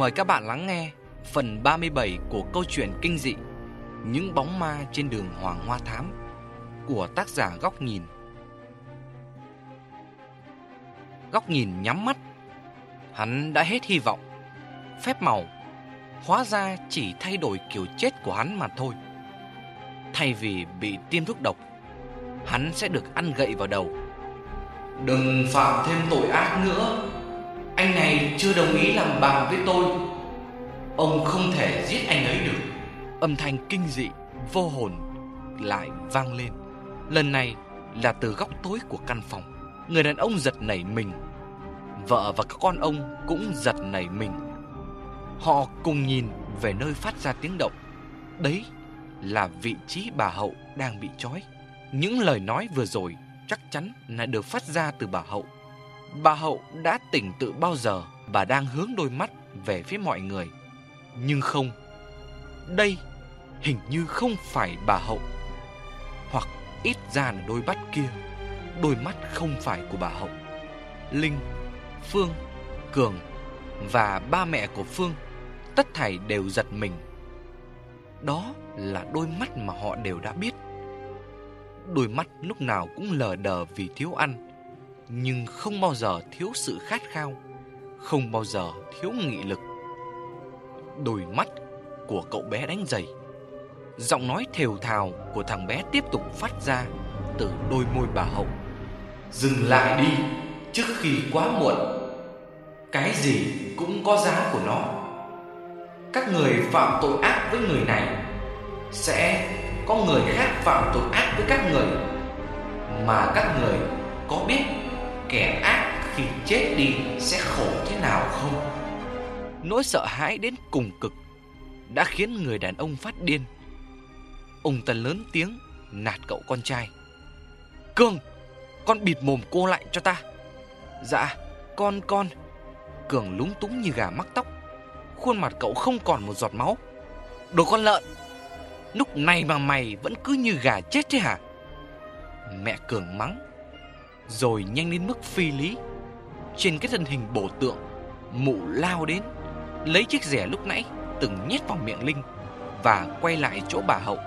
Mời các bạn lắng nghe phần 37 của câu chuyện kinh dị Những bóng ma trên đường Hoàng Hoa Thám của tác giả Góc Nhìn. Góc Nhìn nhắm mắt, hắn đã hết hy vọng. Phép màu hóa ra chỉ thay đổi kiểu chết của hắn mà thôi. Thay vì bị tiêm thuốc độc, hắn sẽ được ăn gậy vào đầu. Đừng phạm thêm tội ác nữa. Anh này chưa đồng ý làm bạn với tôi. Ông không thể giết anh ấy được. Âm thanh kinh dị, vô hồn lại vang lên. Lần này là từ góc tối của căn phòng. Người đàn ông giật nảy mình. Vợ và các con ông cũng giật nảy mình. Họ cùng nhìn về nơi phát ra tiếng động. Đấy là vị trí bà Hậu đang bị trói. Những lời nói vừa rồi chắc chắn là được phát ra từ bà Hậu. Bà Hậu đã tỉnh tự bao giờ và đang hướng đôi mắt về phía mọi người. Nhưng không, đây hình như không phải bà Hậu. Hoặc ít ra là đôi mắt kia, đôi mắt không phải của bà Hậu. Linh, Phương, Cường và ba mẹ của Phương tất thảy đều giật mình. Đó là đôi mắt mà họ đều đã biết. Đôi mắt lúc nào cũng lờ đờ vì thiếu ăn, nhưng không bao giờ thiếu sự khát khao, không bao giờ thiếu nghị lực. Đôi mắt của cậu bé đánh giày. Giọng nói thều thào của thằng bé tiếp tục phát ra từ đôi môi bà Hậu. Dừng lại đi trước khi quá muộn. Cái gì cũng có giá của nó. Các người phạm tội ác với người này sẽ có người khác phạm tội ác với các người mà các người có biết kẻ ác khi chết đi sẽ khổ thế nào không? Nỗi sợ hãi đến cùng cực đã khiến người đàn ông phát điên. Ông ta lớn tiếng nạt cậu con trai. Cương, con bịt mồm cô lại cho ta. Dạ, con con. Cường lúng túng như gà mắc tóc. Khuôn mặt cậu không còn một giọt máu. Đồ con lợn, lúc này mà mày vẫn cứ như gà chết thế hả? Mẹ Cường mắng. Rồi nhanh đến mức phi lý. Trên cái thân hình bổ tượng, mụ lao đến, lấy chiếc rẻ lúc nãy từng nhét vào miệng Linh và quay lại chỗ bà Hậu.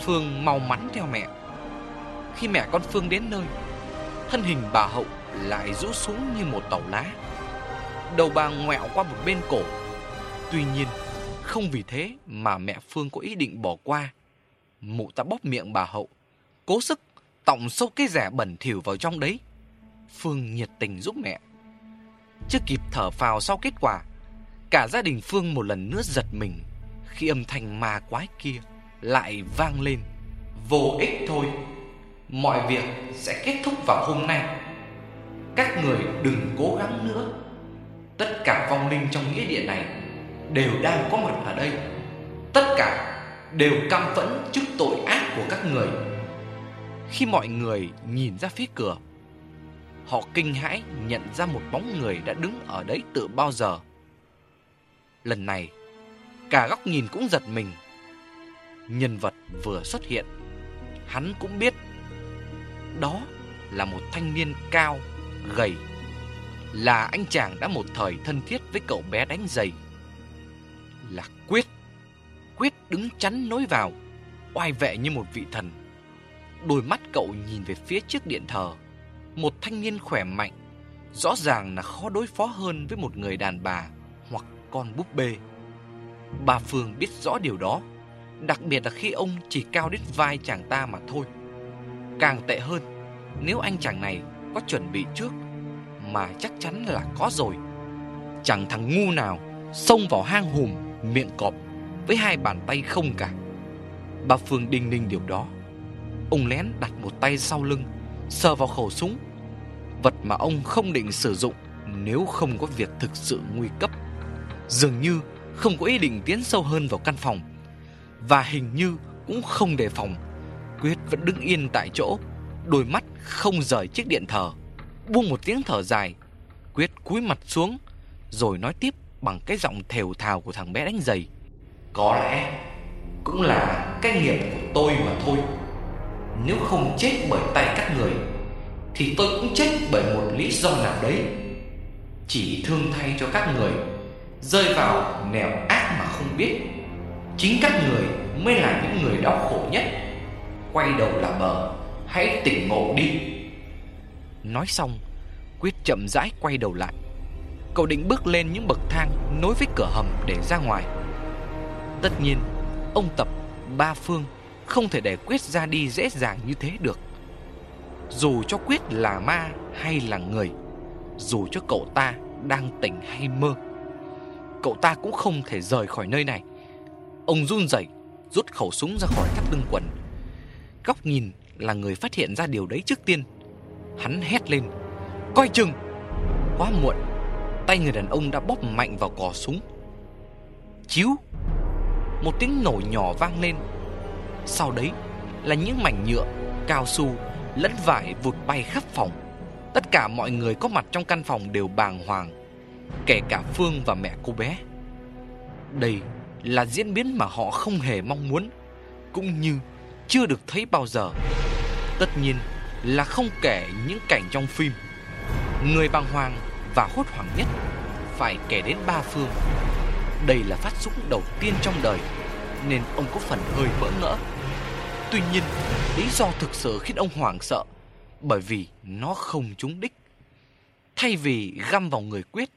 Phương mau mắn theo mẹ. Khi mẹ con Phương đến nơi, thân hình bà Hậu lại rũ xuống như một tàu lá. Đầu bà ngoẹo qua một bên cổ. Tuy nhiên, không vì thế mà mẹ Phương có ý định bỏ qua. Mụ ta bóp miệng bà Hậu, cố sức tọng sâu cái rẻ bẩn thỉu vào trong đấy. Phương nhiệt tình giúp mẹ. Chưa kịp thở phào sau kết quả, cả gia đình Phương một lần nữa giật mình khi âm thanh ma quái kia lại vang lên. Vô ích thôi, mọi việc sẽ kết thúc vào hôm nay. Các người đừng cố gắng nữa. Tất cả vong linh trong nghĩa địa này đều đang có mặt ở đây. Tất cả đều căm phẫn trước tội ác của các người. Khi mọi người nhìn ra phía cửa, họ kinh hãi nhận ra một bóng người đã đứng ở đấy từ bao giờ. Lần này, cả góc nhìn cũng giật mình. Nhân vật vừa xuất hiện, hắn cũng biết đó là một thanh niên cao, gầy, là anh chàng đã một thời thân thiết với cậu bé đánh giày. Là Quyết. Quyết đứng chắn nối vào, oai vệ như một vị thần. Đôi mắt cậu nhìn về phía trước điện thờ, một thanh niên khỏe mạnh, rõ ràng là khó đối phó hơn với một người đàn bà hoặc con búp bê. Bà Phương biết rõ điều đó, đặc biệt là khi ông chỉ cao đến vai chàng ta mà thôi. Càng tệ hơn, nếu anh chàng này có chuẩn bị trước, mà chắc chắn là có rồi. Chẳng thằng ngu nào xông vào hang hùm, miệng cọp với hai bàn tay không cả. Bà Phương đinh ninh điều đó. Ông lén đặt một tay sau lưng, sờ vào khẩu súng, vật mà ông không định sử dụng nếu không có việc thực sự nguy cấp. Dường như không có ý định tiến sâu hơn vào căn phòng và hình như cũng không đề phòng. Quyết vẫn đứng yên tại chỗ, đôi mắt không rời chiếc điện thờ. Buông một tiếng thở dài, Quyết cúi mặt xuống rồi nói tiếp bằng cái giọng thều thào của thằng bé đánh giày. Có lẽ cũng là cái nghiệp của tôi mà thôi. Nếu không chết bởi tay các người thì tôi cũng chết bởi một lý do nào đấy. Chỉ thương thay cho các người rơi vào nẻo ác mà không biết. Chính các người mới là những người đau khổ nhất. Quay đầu là bờ, hãy tỉnh ngộ đi. Nói xong, Quyết chậm rãi quay đầu lại. Cậu định bước lên những bậc thang nối với cửa hầm để ra ngoài. Tất nhiên, ông Tập, Ba Phương không thể để Quyết ra đi dễ dàng như thế được. Dù cho Quyết là ma hay là người, dù cho cậu ta đang tỉnh hay mơ, cậu ta cũng không thể rời khỏi nơi này. Ông run rẩy, rút khẩu súng ra khỏi thắt lưng quần. Góc nhìn là người phát hiện ra điều đấy trước tiên. Hắn hét lên, coi chừng! Quá muộn, tay người đàn ông đã bóp mạnh vào cò súng. Chiếu! Một tiếng nổ nhỏ vang lên. Sau đấy là những mảnh nhựa, cao su lẫn vải vụt bay khắp phòng. Tất cả mọi người có mặt trong căn phòng đều bàng hoàng, kể cả Phương và mẹ cô bé. Đây là diễn biến mà họ không hề mong muốn, cũng như chưa được thấy bao giờ. Tất nhiên là không kể những cảnh trong phim. Người bàng hoàng và hốt hoảng nhất phải kể đến ba Phương. Đây là phát súng đầu tiên trong đời, nên ông có phần hơi bỡ ngỡ. Tuy nhiên, lý do thực sự khiến ông hoảng sợ bởi vì nó không trúng đích. Thay vì găm vào người Quyết,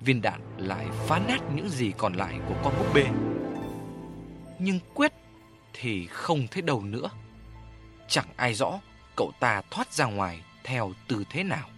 viên đạn lại phá nát những gì còn lại của con búp bê. Nhưng Quyết thì không thấy đâu nữa. Chẳng ai rõ cậu ta thoát ra ngoài theo tư thế nào.